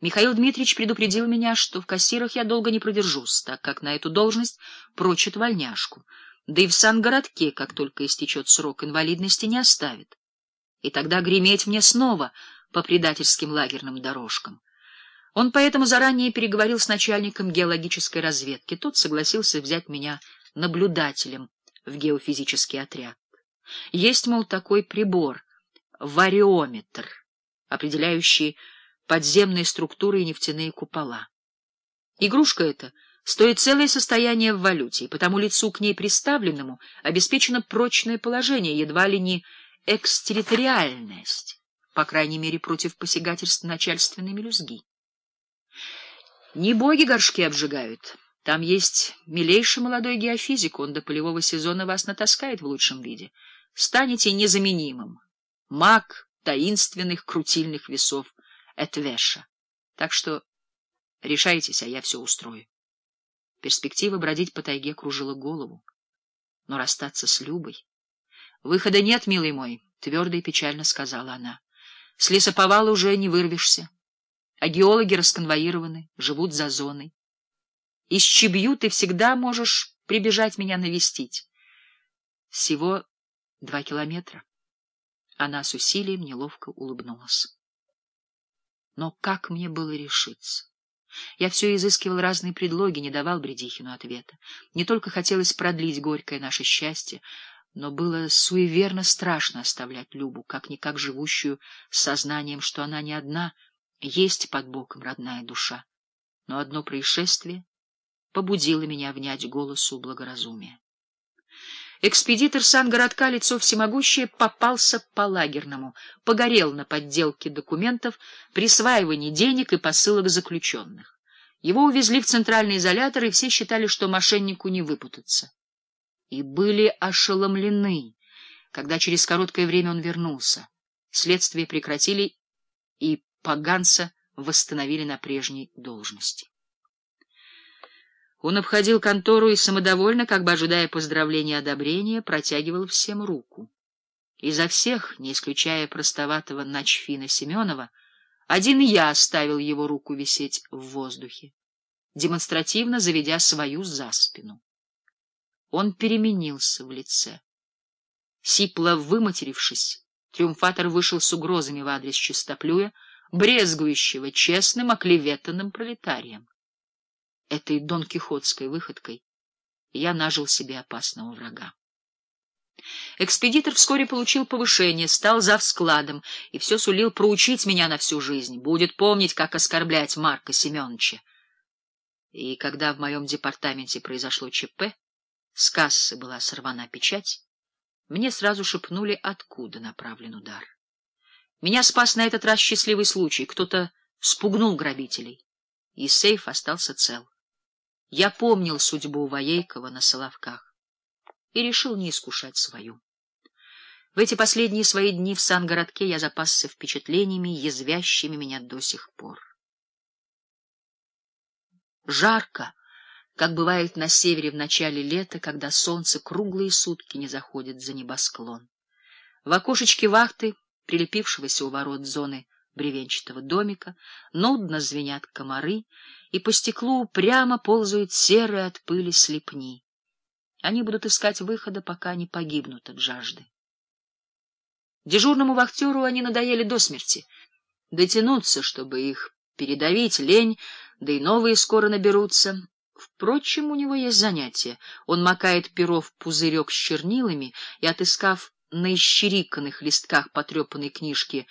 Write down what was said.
Михаил Дмитриевич предупредил меня, что в кассирах я долго не продержусь, так как на эту должность прочат вольняшку, да и в сангородке, как только истечет срок инвалидности, не оставит. И тогда греметь мне снова по предательским лагерным дорожкам. Он поэтому заранее переговорил с начальником геологической разведки. Тот согласился взять меня наблюдателем в геофизический отряд. Есть, мол, такой прибор — вариометр, определяющий подземные структуры и нефтяные купола. Игрушка эта стоит целое состояние в валюте, и потому лицу к ней приставленному обеспечено прочное положение, едва ли не экстерриториальность, по крайней мере, против посягательств начальственной мелюзги. Не боги горшки обжигают. Там есть милейший молодой геофизик, он до полевого сезона вас натаскает в лучшем виде. Станете незаменимым. Маг таинственных крутильных весов — Этвеша. Так что решайтесь, а я все устрою. Перспектива бродить по тайге кружила голову. Но расстаться с Любой... Выхода нет, милый мой, — твердо и печально сказала она. С лесоповала уже не вырвешься. А геологи расконвоированы, живут за зоной. Из Чебью ты всегда можешь прибежать меня навестить. Всего два километра. Она с усилием неловко улыбнулась. Но как мне было решиться? Я все изыскивал разные предлоги, не давал Бредихину ответа. Не только хотелось продлить горькое наше счастье, но было суеверно страшно оставлять Любу, как-никак живущую с сознанием, что она не одна, есть под боком родная душа. Но одно происшествие побудило меня внять голосу благоразумия. Экспедитор сангородка, лицо всемогущее, попался по-лагерному, погорел на подделке документов, присваивании денег и посылок заключенных. Его увезли в центральный изолятор, и все считали, что мошеннику не выпутаться. И были ошеломлены, когда через короткое время он вернулся. Следствие прекратили, и Паганца восстановили на прежней должности. Он обходил контору и самодовольно, как бы ожидая поздравления и одобрения, протягивал всем руку. Изо всех, не исключая простоватого Начфина Семенова, один я оставил его руку висеть в воздухе, демонстративно заведя свою за спину. Он переменился в лице. Сипло выматерившись, триумфатор вышел с угрозами в адрес чистоплюя, брезгующего честным, оклеветанным пролетарием этой донкихотской выходкой я нажил себе опасного врага. Экспедитор вскоре получил повышение, стал завскладом и все сулил проучить меня на всю жизнь, будет помнить, как оскорблять Марка Семеновича. И когда в моем департаменте произошло ЧП, с кассы была сорвана печать, мне сразу шепнули, откуда направлен удар. Меня спас на этот раз счастливый случай. Кто-то спугнул грабителей, и сейф остался цел. Я помнил судьбу Воейкова на Соловках и решил не искушать свою. В эти последние свои дни в Сан-городке я запасся впечатлениями, язвящими меня до сих пор. Жарко, как бывает на севере в начале лета, когда солнце круглые сутки не заходит за небосклон. В окошечке вахты, прилепившегося у ворот зоны бревенчатого домика, нудно звенят комары, и по стеклу прямо ползают серые от пыли слепни. Они будут искать выхода, пока не погибнут от жажды. Дежурному вахтеру они надоели до смерти. Дотянуться, чтобы их передавить, лень, да и новые скоро наберутся. Впрочем, у него есть занятие. Он макает перо в пузырек с чернилами и, отыскав на исчериканных листках потрепанной книжки